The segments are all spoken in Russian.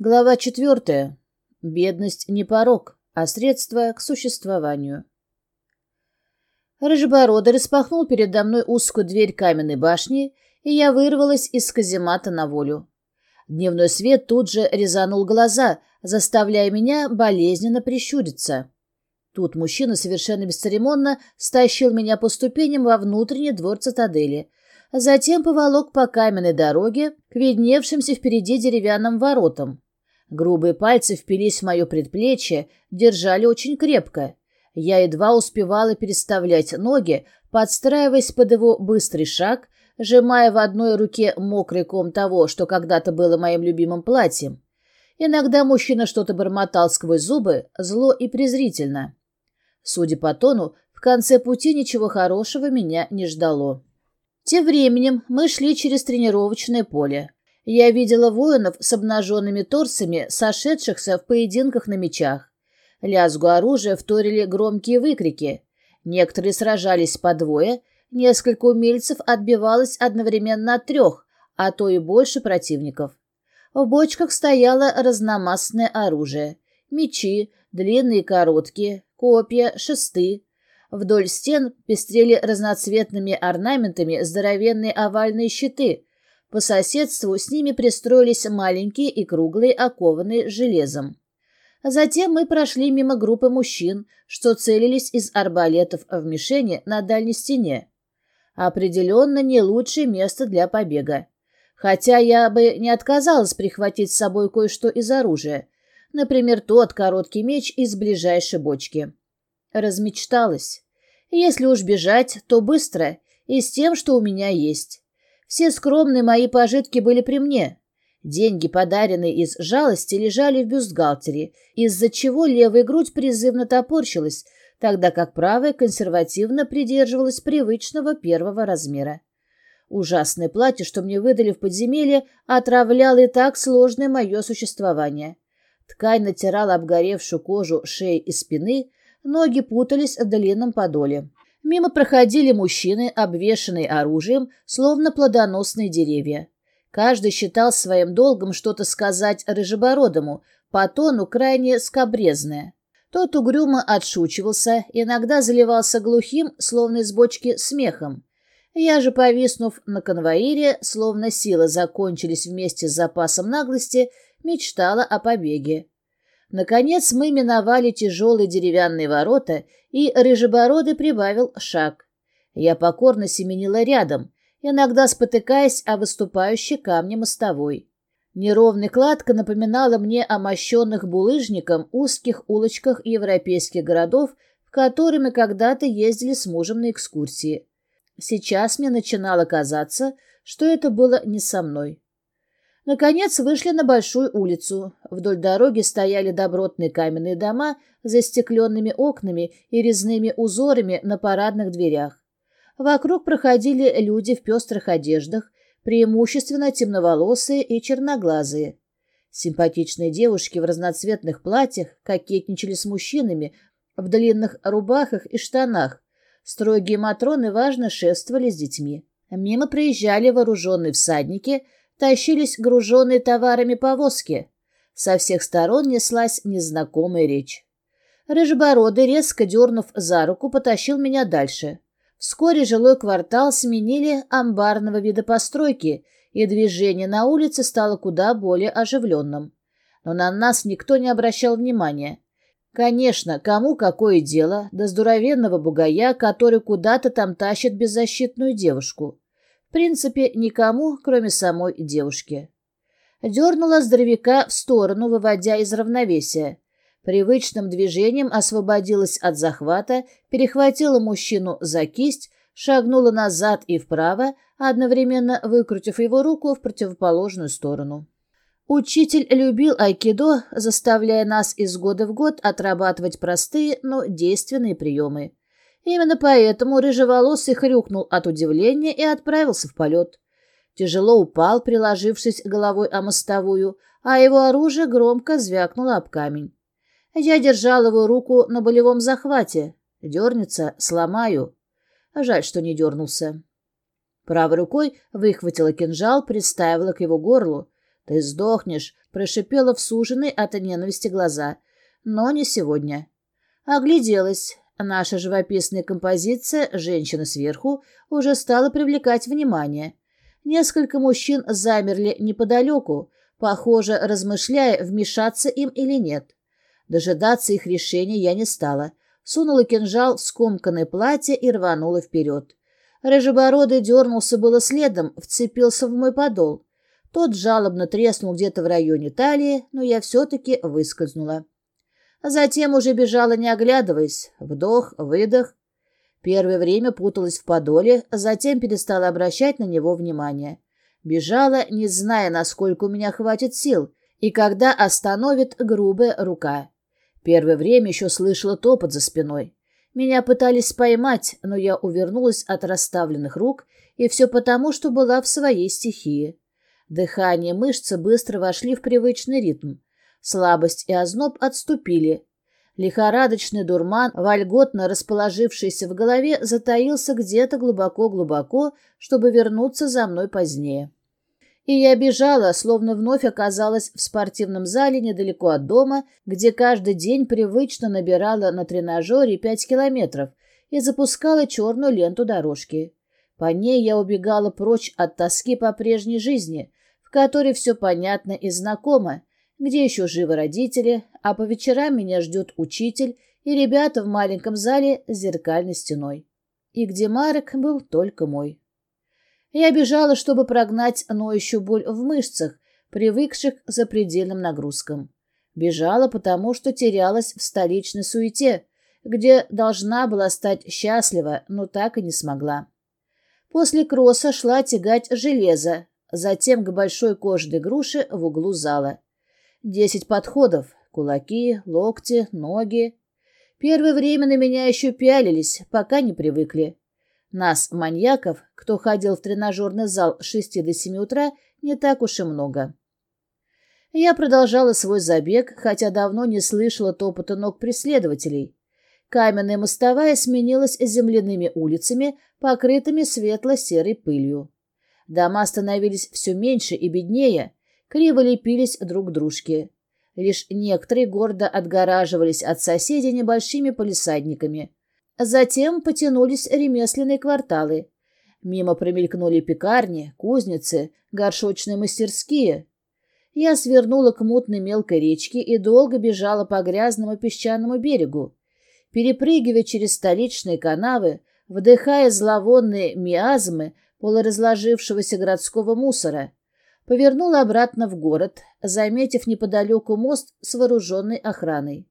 Глава четвертая. Бедность не порог, а средство к существованию. Рыжебородый распахнул передо мной узкую дверь каменной башни, и я вырвалась из каземата на волю. Дневной свет тут же резанул глаза, заставляя меня болезненно прищуриться. Тут мужчина совершенно бесцеремонно стащил меня по ступеням во внутренний двор цитадели, затем поволок по каменной дороге к видневшимся впереди деревянным воротам. Грубые пальцы впились в мое предплечье, держали очень крепко. Я едва успевала переставлять ноги, подстраиваясь под его быстрый шаг, сжимая в одной руке мокрый ком того, что когда-то было моим любимым платьем. Иногда мужчина что-то бормотал сквозь зубы, зло и презрительно. Судя по тону, в конце пути ничего хорошего меня не ждало. Тем временем мы шли через тренировочное поле. Я видела воинов с обнаженными торсами, сошедшихся в поединках на мечах. Лязгу оружия вторили громкие выкрики. Некоторые сражались по двое, несколько умельцев отбивалось одновременно от трех, а то и больше противников. В бочках стояло разномастное оружие. Мечи, длинные и короткие, копья, шесты. Вдоль стен пестрели разноцветными орнаментами здоровенные овальные щиты, по соседству с ними пристроились маленькие и круглые, окованные железом. Затем мы прошли мимо группы мужчин, что целились из арбалетов в мишени на дальней стене. Определенно не лучшее место для побега. Хотя я бы не отказалась прихватить с собой кое-что из оружия. Например, тот короткий меч из ближайшей бочки. Размечталась. Если уж бежать, то быстро и с тем, что у меня есть. Все скромные мои пожитки были при мне. Деньги, подаренные из жалости, лежали в бюстгальтере, из-за чего левая грудь призывно топорщилась, тогда как правая консервативно придерживалась привычного первого размера. Ужасное платье, что мне выдали в подземелье, отравляло и так сложное мое существование. Ткань натирала обгоревшую кожу шеи и спины, ноги путались в длинном подоле. Мимо проходили мужчины, обвешанные оружием, словно плодоносные деревья. Каждый считал своим долгом что-то сказать рыжебородому, по тону крайне скобрезное. Тот угрюмо отшучивался, иногда заливался глухим, словно из бочки, смехом. Я же, повиснув на конвоире, словно силы закончились вместе с запасом наглости, мечтала о побеге. Наконец мы миновали тяжелые деревянные ворота, и Рыжебородый прибавил шаг. Я покорно семенила рядом, иногда спотыкаясь о выступающей камне мостовой. Неровная кладка напоминала мне о мощенных булыжником узких улочках европейских городов, в которые мы когда-то ездили с мужем на экскурсии. Сейчас мне начинало казаться, что это было не со мной. Наконец вышли на большую улицу. Вдоль дороги стояли добротные каменные дома с застекленными окнами и резными узорами на парадных дверях. Вокруг проходили люди в пестрых одеждах, преимущественно темноволосые и черноглазые. Симпатичные девушки в разноцветных платьях кокетничали с мужчинами в длинных рубахах и штанах. Строгие матроны важно шествовали с детьми. Мимо проезжали вооруженные всадники – тащились груженные товарами повозки. Со всех сторон неслась незнакомая речь. Рыжебородый, резко дернув за руку, потащил меня дальше. Вскоре жилой квартал сменили амбарного вида постройки, и движение на улице стало куда более оживленным. Но на нас никто не обращал внимания. Конечно, кому какое дело до здоровенного бугая, который куда-то там тащит беззащитную девушку. В принципе, никому, кроме самой девушки. Дернула здоровяка в сторону, выводя из равновесия. Привычным движением освободилась от захвата, перехватила мужчину за кисть, шагнула назад и вправо, одновременно выкрутив его руку в противоположную сторону. Учитель любил айкидо, заставляя нас из года в год отрабатывать простые, но действенные приемы. Именно поэтому рыжеволосый хрюкнул от удивления и отправился в полет. Тяжело упал, приложившись головой о мостовую, а его оружие громко звякнуло об камень. Я держал его руку на болевом захвате. Дернется — сломаю. Жаль, что не дернулся. Правой рукой выхватила кинжал, приставила к его горлу. «Ты сдохнешь», — прошипела в суженной от ненависти глаза. «Но не сегодня». Огляделась. Наша живописная композиция «Женщина сверху» уже стала привлекать внимание. Несколько мужчин замерли неподалеку, похоже, размышляя, вмешаться им или нет. Дожидаться их решения я не стала. Сунула кинжал в скомканное платье и рванула вперед. Рыжебородый дернулся было следом, вцепился в мой подол. Тот жалобно треснул где-то в районе талии, но я все-таки выскользнула. Затем уже бежала, не оглядываясь. Вдох, выдох. Первое время путалась в подоле, затем перестала обращать на него внимание. Бежала, не зная, насколько у меня хватит сил, и когда остановит грубая рука. Первое время еще слышала топот за спиной. Меня пытались поймать, но я увернулась от расставленных рук, и все потому, что была в своей стихии. Дыхание мышцы быстро вошли в привычный ритм. Слабость и озноб отступили. Лихорадочный дурман, вольготно расположившийся в голове, затаился где-то глубоко-глубоко, чтобы вернуться за мной позднее. И я бежала, словно вновь оказалась в спортивном зале недалеко от дома, где каждый день привычно набирала на тренажере пять километров и запускала черную ленту дорожки. По ней я убегала прочь от тоски по прежней жизни, в которой все понятно и знакомо, где еще живы родители, а по вечерам меня ждет учитель и ребята в маленьком зале с зеркальной стеной. И где Марек был только мой. Я бежала, чтобы прогнать ноющую боль в мышцах, привыкших к запредельным нагрузкам. Бежала, потому что терялась в столичной суете, где должна была стать счастлива, но так и не смогла. После кросса шла тягать железо, затем к большой кожаной груше в углу зала. Десять подходов, кулаки, локти, ноги. Первое время на меня еще пялились, пока не привыкли. Нас, маньяков, кто ходил в тренажерный зал с шести до семи утра, не так уж и много. Я продолжала свой забег, хотя давно не слышала топота ног преследователей. Каменная мостовая сменилась земляными улицами, покрытыми светло-серой пылью. Дома становились все меньше и беднее, криво лепились друг к дружке. Лишь некоторые гордо отгораживались от соседей небольшими полисадниками. Затем потянулись ремесленные кварталы. Мимо промелькнули пекарни, кузницы, горшочные мастерские. Я свернула к мутной мелкой речке и долго бежала по грязному песчаному берегу. Перепрыгивая через столичные канавы, вдыхая зловонные миазмы полуразложившегося городского мусора, повернула обратно в город, заметив неподалеку мост с вооруженной охраной.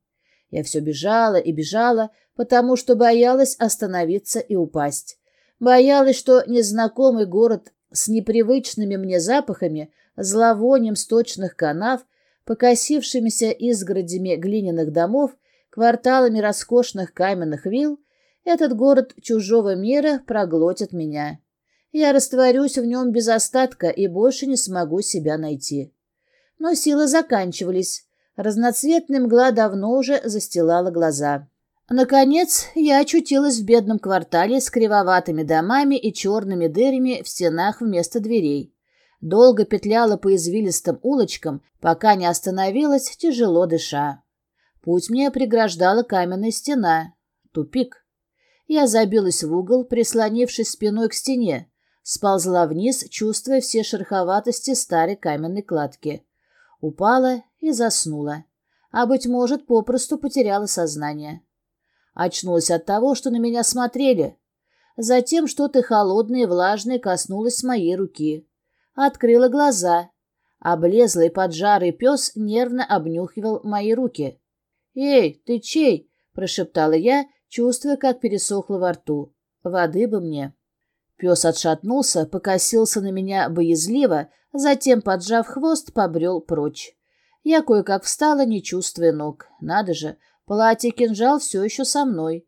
Я все бежала и бежала, потому что боялась остановиться и упасть. Боялась, что незнакомый город с непривычными мне запахами, зловонием сточных канав, покосившимися изгородями глиняных домов, кварталами роскошных каменных вилл, этот город чужого мира проглотит меня. Я растворюсь в нем без остатка и больше не смогу себя найти. Но силы заканчивались. Разноцветная мгла давно уже застилала глаза. Наконец, я очутилась в бедном квартале с кривоватыми домами и черными дырами в стенах вместо дверей. Долго петляла по извилистым улочкам, пока не остановилась, тяжело дыша. Путь мне преграждала каменная стена. Тупик. Я забилась в угол, прислонившись спиной к стене, сползла вниз, чувствуя все шероховатости старой каменной кладки. Упала и заснула. А, быть может, попросту потеряла сознание. Очнулась от того, что на меня смотрели. Затем что-то холодное и влажное коснулось моей руки. Открыла глаза. Облезлый поджарый пес нервно обнюхивал мои руки. «Эй, ты чей?» — прошептала я, чувствуя, как пересохло во рту. «Воды бы мне». Пес отшатнулся, покосился на меня боязливо, затем, поджав хвост, побрел прочь. Я кое-как встала, не чувствуя ног. Надо же, Платье-кинжал все еще со мной.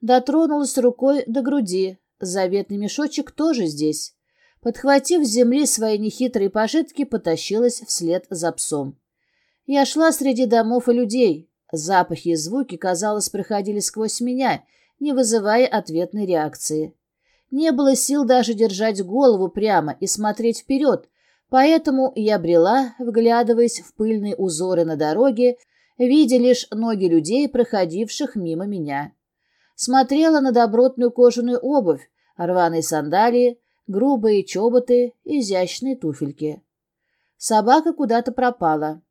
Дотронулась рукой до груди. Заветный мешочек тоже здесь. Подхватив с земли свои нехитрые пожитки, потащилась вслед за псом. Я шла среди домов и людей. Запахи и звуки, казалось, проходили сквозь меня, не вызывая ответной реакции. Не было сил даже держать голову прямо и смотреть вперед, Поэтому я брела, вглядываясь в пыльные узоры на дороге, видя лишь ноги людей, проходивших мимо меня. Смотрела на добротную кожаную обувь, рваные сандалии, грубые чоботы, изящные туфельки. Собака куда-то пропала.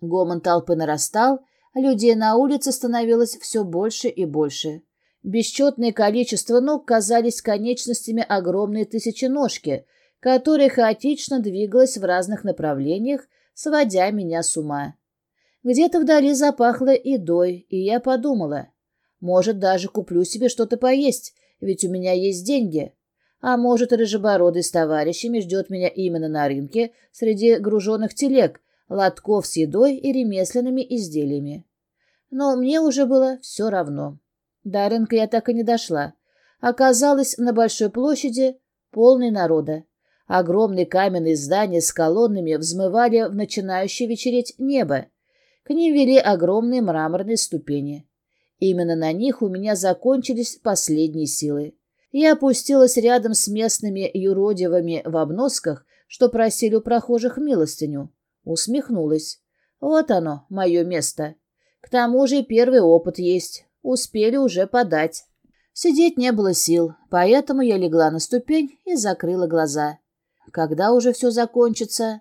Гомон толпы нарастал, людей на улице становилось все больше и больше. Бесчетное количество ног казались конечностями огромной тысяченожки, которая хаотично двигалась в разных направлениях, сводя меня с ума. Где-то вдали запахло едой, и я подумала, может, даже куплю себе что-то поесть, ведь у меня есть деньги. А может, рыжебородый с товарищами ждет меня именно на рынке среди груженных телег, лотков с едой и ремесленными изделиями. Но мне уже было все равно. До рынка я так и не дошла. Оказалось, на большой площади полный народа. Огромные каменные здания с колоннами взмывали в начинающее вечереть небо. К ним вели огромные мраморные ступени. Именно на них у меня закончились последние силы. Я опустилась рядом с местными юродивыми в обносках, что просили у прохожих милостыню. Усмехнулась. Вот оно, мое место. К тому же первый опыт есть. Успели уже подать. Сидеть не было сил, поэтому я легла на ступень и закрыла глаза. Когда уже все закончится?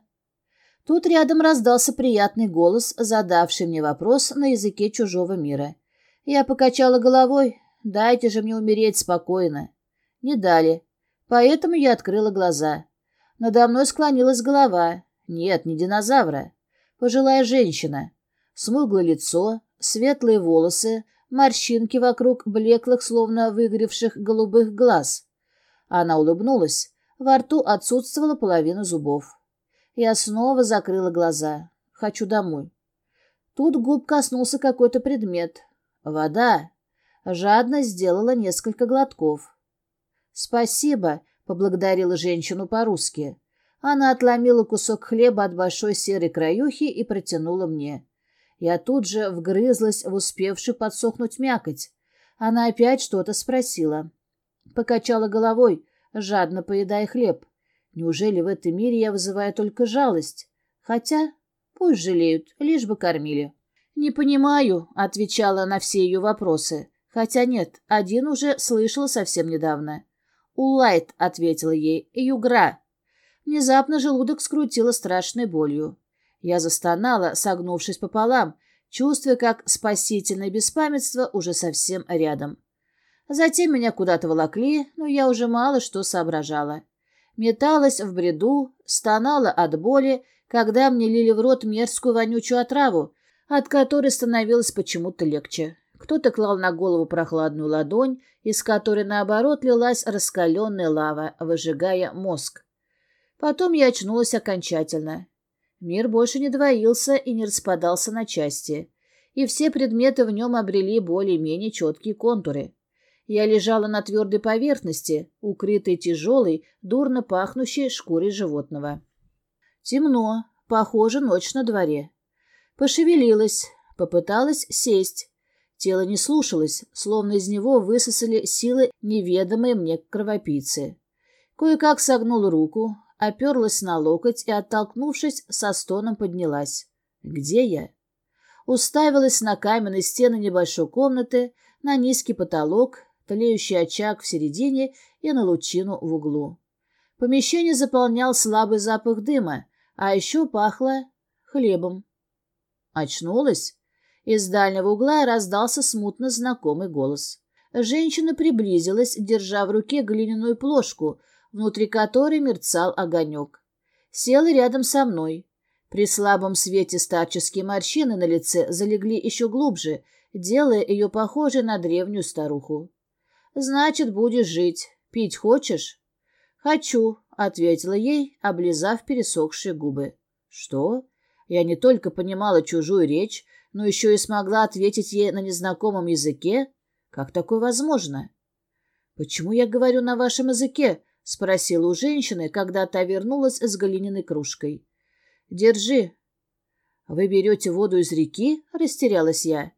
Тут рядом раздался приятный голос, задавший мне вопрос на языке чужого мира. Я покачала головой. «Дайте же мне умереть спокойно». Не дали. Поэтому я открыла глаза. Надо мной склонилась голова. Нет, не динозавра. Пожилая женщина. Смуглое лицо, светлые волосы, морщинки вокруг блеклых, словно выгоревших голубых глаз. Она улыбнулась. Во рту отсутствовала половина зубов. Я снова закрыла глаза. Хочу домой. Тут губ коснулся какой-то предмет. Вода. Жадно сделала несколько глотков. «Спасибо», — поблагодарила женщину по-русски. Она отломила кусок хлеба от большой серой краюхи и протянула мне. Я тут же вгрызлась в успевшую подсохнуть мякоть. Она опять что-то спросила. Покачала головой, жадно поедая хлеб. Неужели в этом мире я вызываю только жалость? Хотя, пусть жалеют, лишь бы кормили. «Не понимаю», — отвечала на все ее вопросы. Хотя нет, один уже слышала совсем недавно. «Улайт», — ответила ей, — «югра». Внезапно желудок скрутило страшной болью. Я застонала, согнувшись пополам, чувствуя, как спасительное беспамятство уже совсем рядом. Затем меня куда-то волокли, но я уже мало что соображала. Металась в бреду, стонала от боли, когда мне лили в рот мерзкую вонючую отраву, от которой становилось почему-то легче. Кто-то клал на голову прохладную ладонь, из которой, наоборот, лилась раскаленная лава, выжигая мозг. Потом я очнулась окончательно. Мир больше не двоился и не распадался на части, и все предметы в нем обрели более-менее четкие контуры. Я лежала на твердой поверхности, укрытой тяжелой, дурно пахнущей шкурой животного. Темно, похоже, ночь на дворе. Пошевелилась, попыталась сесть, Тело не слушалось, словно из него высосали силы неведомые мне кровопийцы. Кое-как согнул руку, оперлась на локоть и, оттолкнувшись, со стоном поднялась. «Где я?» Уставилась на каменные стены небольшой комнаты, на низкий потолок, тлеющий очаг в середине и на лучину в углу. Помещение заполнял слабый запах дыма, а еще пахло хлебом. Очнулась? Из дальнего угла раздался смутно знакомый голос. Женщина приблизилась, держа в руке глиняную плошку, внутри которой мерцал огонек. Села рядом со мной. При слабом свете старческие морщины на лице залегли еще глубже, делая ее похожей на древнюю старуху. «Значит, будешь жить. Пить хочешь?» «Хочу», — ответила ей, облизав пересохшие губы. «Что?» Я не только понимала чужую речь, но еще и смогла ответить ей на незнакомом языке? Как такое возможно? «Почему я говорю на вашем языке?» — спросила у женщины, когда та вернулась с глиняной кружкой. «Держи». «Вы берете воду из реки?» — растерялась я.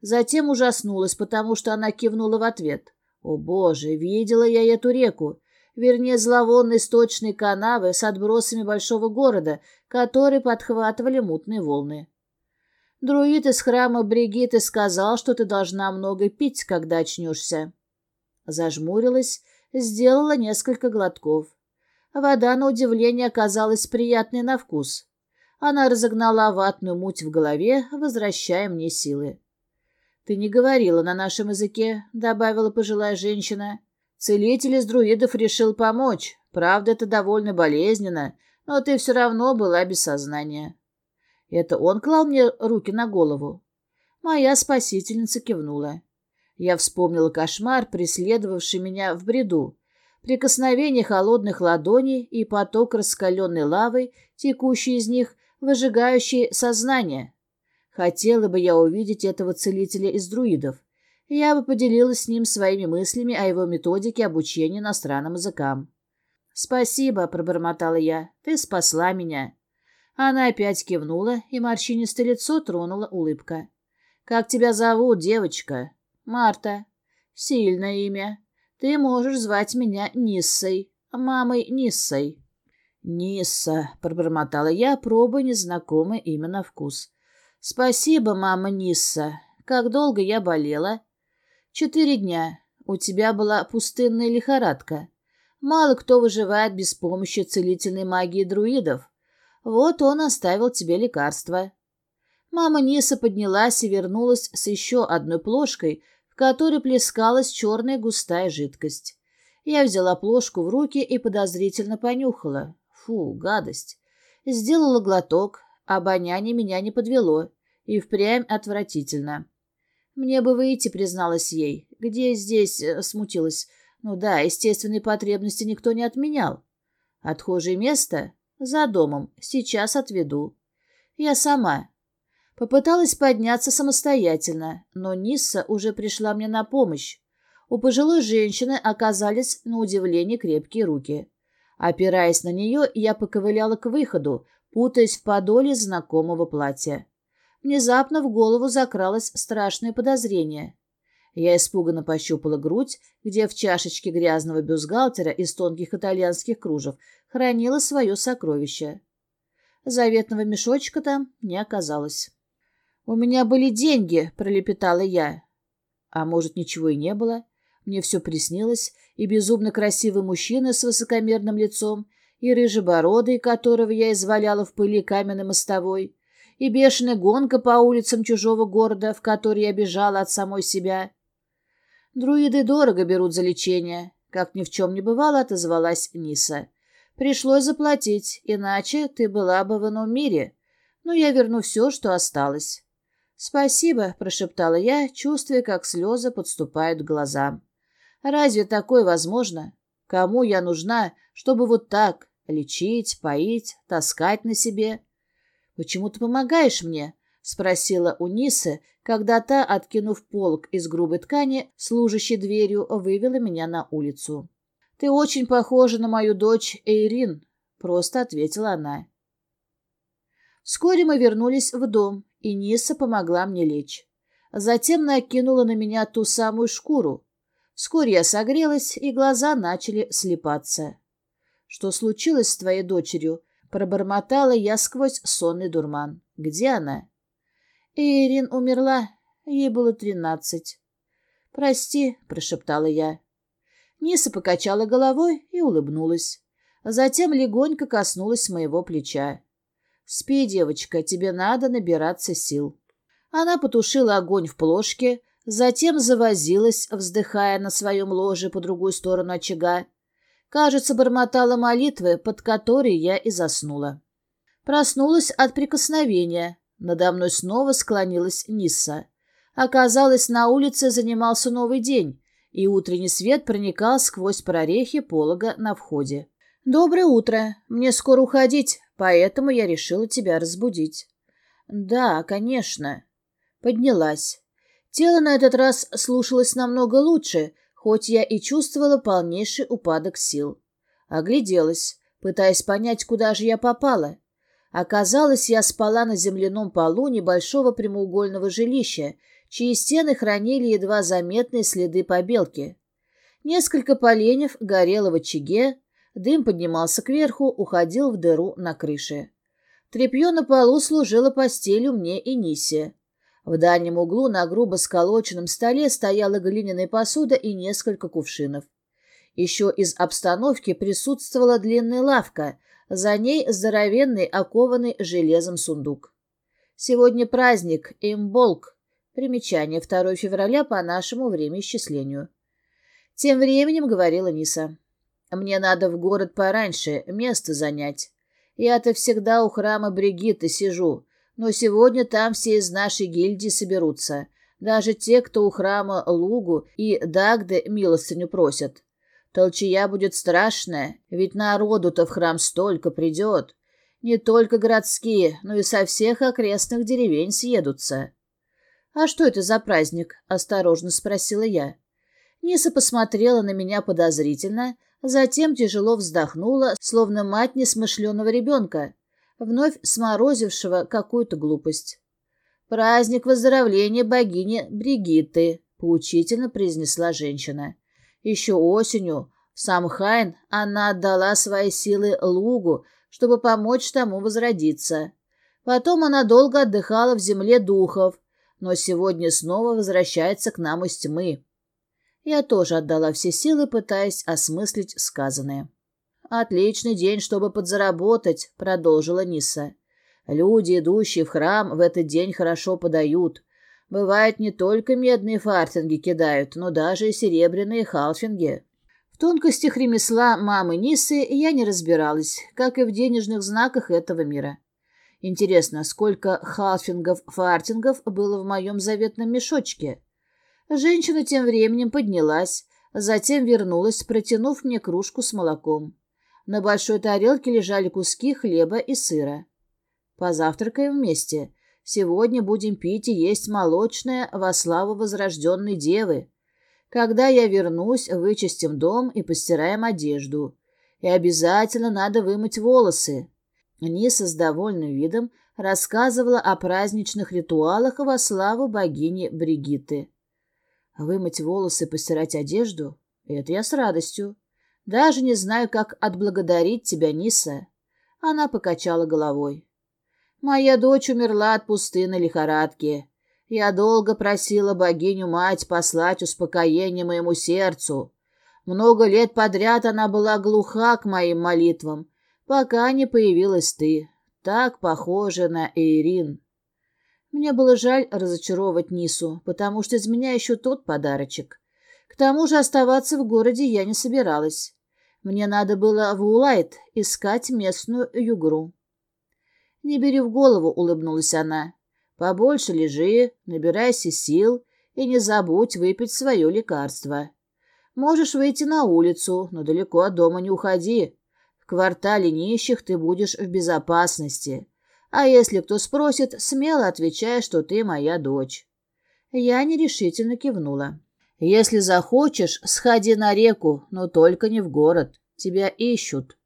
Затем ужаснулась, потому что она кивнула в ответ. «О, Боже, видела я эту реку. вернее, зловонной сточной канавы с отбросами большого города, которые подхватывали мутные волны. Друид из храма Бригитты сказал, что ты должна много пить, когда очнешься. Зажмурилась, сделала несколько глотков. Вода, на удивление, оказалась приятной на вкус. Она разогнала ватную муть в голове, возвращая мне силы. «Ты не говорила на нашем языке», — добавила пожилая женщина. «Целитель из друидов решил помочь. Правда, это довольно болезненно, но ты все равно была без сознания». Это он клал мне руки на голову. Моя спасительница кивнула. Я вспомнила кошмар, преследовавший меня в бреду. Прикосновение холодных ладоней и поток раскаленной лавы, текущий из них, выжигающий сознание. Хотела бы я увидеть этого целителя из друидов. Я бы поделилась с ним своими мыслями о его методике обучения иностранным языкам. «Спасибо», — пробормотала я, — «ты спасла меня». Она опять кивнула, и морщинистое лицо тронула улыбка. «Как тебя зовут, девочка?» «Марта». «Сильное имя. Ты можешь звать меня Ниссой, мамой Ниссой». «Нисса», — пробормотала я, пробуя незнакомое имя на вкус. «Спасибо, мама Нисса. Как долго я болела?» «Четыре дня. У тебя была пустынная лихорадка. Мало кто выживает без помощи целительной магии друидов. Вот он оставил тебе лекарство». Мама Ниса поднялась и вернулась с еще одной плошкой, в которой плескалась черная густая жидкость. Я взяла плошку в руки и подозрительно понюхала. Фу, гадость. Сделала глоток, обоняние меня не подвело, и впрямь отвратительно. «Мне бы выйти», — призналась ей. «Где здесь?» — смутилась. «Ну да, естественные потребности никто не отменял. Отхожее место? За домом. Сейчас отведу. Я сама». Попыталась подняться самостоятельно, но Нисса уже пришла мне на помощь. У пожилой женщины оказались, на удивление, крепкие руки. Опираясь на нее, я поковыляла к выходу, путаясь в подоле знакомого платья. Внезапно в голову закралось страшное подозрение. Я испуганно пощупала грудь, где в чашечке грязного бюстгальтера из тонких итальянских кружев хранила свое сокровище. Заветного мешочка там не оказалось. «У меня были деньги», — пролепетала я. А может, ничего и не было? Мне все приснилось, и безумно красивый мужчина с высокомерным лицом, и рыжебородый, которого я изваляла в пыли каменной мостовой, и бешеная гонка по улицам чужого города, в который я бежала от самой себя. Друиды дорого берут за лечение, как ни в чем не бывало, отозвалась Ниса. Пришлось заплатить, иначе ты была бы в ином мире, но я верну все, что осталось. «Спасибо», — прошептала я, чувствуя, как слезы подступают к глазам. Разве такое возможно? Кому я нужна, чтобы вот так лечить, поить, таскать на себе? Почему ты помогаешь мне? спросила у Нисы, когда та, откинув полк из грубой ткани, служащей дверью, вывела меня на улицу. Ты очень похожа на мою дочь Эйрин, просто ответила она. Вскоре мы вернулись в дом, и Ниса помогла мне лечь. Затем накинула на меня ту самую шкуру, Вскоре я согрелась, и глаза начали слепаться. «Что случилось с твоей дочерью?» — пробормотала я сквозь сонный дурман. «Где она?» «Ирин умерла. Ей было тринадцать». «Прости», — прошептала я. Ниса покачала головой и улыбнулась. Затем легонько коснулась моего плеча. «Спи, девочка, тебе надо набираться сил». Она потушила огонь в плошке, Затем завозилась, вздыхая на своем ложе по другую сторону очага. Кажется, бормотала молитвы, под которые я и заснула. Проснулась от прикосновения. Надо мной снова склонилась Нисса. Оказалось, на улице занимался новый день, и утренний свет проникал сквозь прорехи полога на входе. «Доброе утро. Мне скоро уходить, поэтому я решила тебя разбудить». «Да, конечно». Поднялась. Тело на этот раз слушалось намного лучше, хоть я и чувствовала полнейший упадок сил. Огляделась, пытаясь понять, куда же я попала. Оказалось, я спала на земляном полу небольшого прямоугольного жилища, чьи стены хранили едва заметные следы побелки. Несколько поленьев горело в очаге, дым поднимался кверху, уходил в дыру на крыше. Тряпье на полу служило постелью мне и Нисе. В дальнем углу на грубо сколоченном столе стояла глиняная посуда и несколько кувшинов. Еще из обстановки присутствовала длинная лавка, за ней здоровенный, окованный железом сундук. Сегодня праздник, имболк. Примечание 2 февраля по нашему времяисчислению. Тем временем говорила Ниса. «Мне надо в город пораньше, место занять. Я-то всегда у храма Бригитты сижу, но сегодня там все из нашей гильдии соберутся, даже те, кто у храма Лугу и Дагде милостыню просят. Толчья будет страшная, ведь народу-то в храм столько придет. Не только городские, но и со всех окрестных деревень съедутся. — А что это за праздник? — осторожно спросила я. Ниса посмотрела на меня подозрительно, затем тяжело вздохнула, словно мать несмышленого ребенка, вновь сморозившего какую-то глупость. «Праздник выздоровления богини Бригитты», — поучительно произнесла женщина. «Еще осенью, в Самхайн, она отдала свои силы Лугу, чтобы помочь тому возродиться. Потом она долго отдыхала в земле духов, но сегодня снова возвращается к нам из тьмы. Я тоже отдала все силы, пытаясь осмыслить сказанное. «Отличный день, чтобы подзаработать», — продолжила Ниса. «Люди, идущие в храм, в этот день хорошо подают. Бывает, не только медные фартинги кидают, но даже и серебряные халфинги». В тонкостях ремесла мамы Нисы я не разбиралась, как и в денежных знаках этого мира. Интересно, сколько халфингов-фартингов было в моем заветном мешочке? Женщина тем временем поднялась, затем вернулась, протянув мне кружку с молоком. На большой тарелке лежали куски хлеба и сыра. «Позавтракаем вместе. Сегодня будем пить и есть молочное во славу возрожденной девы. Когда я вернусь, вычистим дом и постираем одежду. И обязательно надо вымыть волосы». Ниса с довольным видом рассказывала о праздничных ритуалах во славу богини Бригитты. Вымыть волосы, постирать одежду — это я с радостью. Даже не знаю, как отблагодарить тебя, Ниса. Она покачала головой. Моя дочь умерла от пустыны лихорадки. Я долго просила богиню-мать послать успокоение моему сердцу. Много лет подряд она была глуха к моим молитвам, пока не появилась ты, так похожа на Эйрин. Мне было жаль разочаровывать Нису, потому что из меня еще тот подарочек. К тому же оставаться в городе я не собиралась. Мне надо было в Улайт искать местную югру. «Не бери в голову», — улыбнулась она. «Побольше лежи, набирайся сил и не забудь выпить свое лекарство. Можешь выйти на улицу, но далеко от дома не уходи. В квартале нищих ты будешь в безопасности. А если кто спросит, смело отвечай, что ты моя дочь. Я нерешительно кивнула. Если захочешь, сходи на реку, но только не в город. Тебя ищут.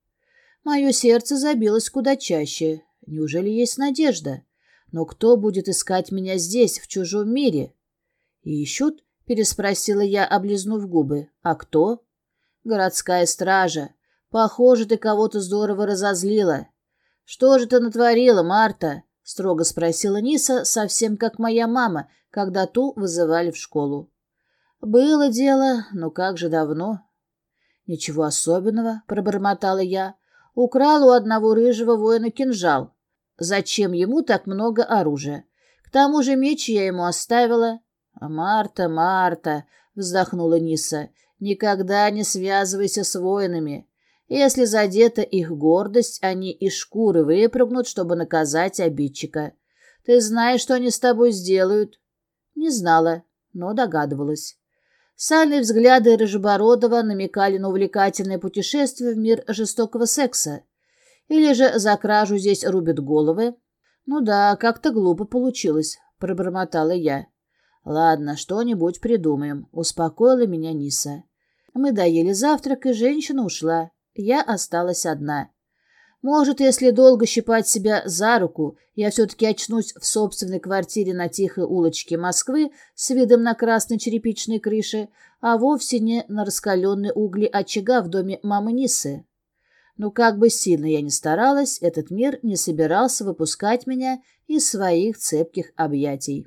Мое сердце забилось куда чаще. Неужели есть надежда? Но кто будет искать меня здесь, в чужом мире? Ищут? Переспросила я, облизнув губы. А кто? Городская стража. Похоже, ты кого-то здорово разозлила. «Что же ты натворила, Марта?» — строго спросила Ниса, совсем как моя мама, когда ту вызывали в школу. «Было дело, но как же давно?» «Ничего особенного», — пробормотала я. «Украл у одного рыжего воина кинжал. Зачем ему так много оружия? К тому же меч я ему оставила». «Марта, Марта», — вздохнула Ниса, — «никогда не связывайся с воинами. Если задета их гордость, они из шкуры выпрыгнут, чтобы наказать обидчика. Ты знаешь, что они с тобой сделают? Не знала, но догадывалась. Сальные взгляды Рыжебородова намекали на увлекательное путешествие в мир жестокого секса. Или же за кражу здесь рубят головы. Ну да, как-то глупо получилось, пробормотала я. Ладно, что-нибудь придумаем, успокоила меня Ниса. Мы доели завтрак, и женщина ушла. Я осталась одна. Может, если долго щипать себя за руку, я все-таки очнусь в собственной квартире на тихой улочке Москвы с видом на красной черепичной крыши, а вовсе не на раскаленные угли очага в доме мамы Нисы. Но как бы сильно я ни старалась, этот мир не собирался выпускать меня из своих цепких объятий.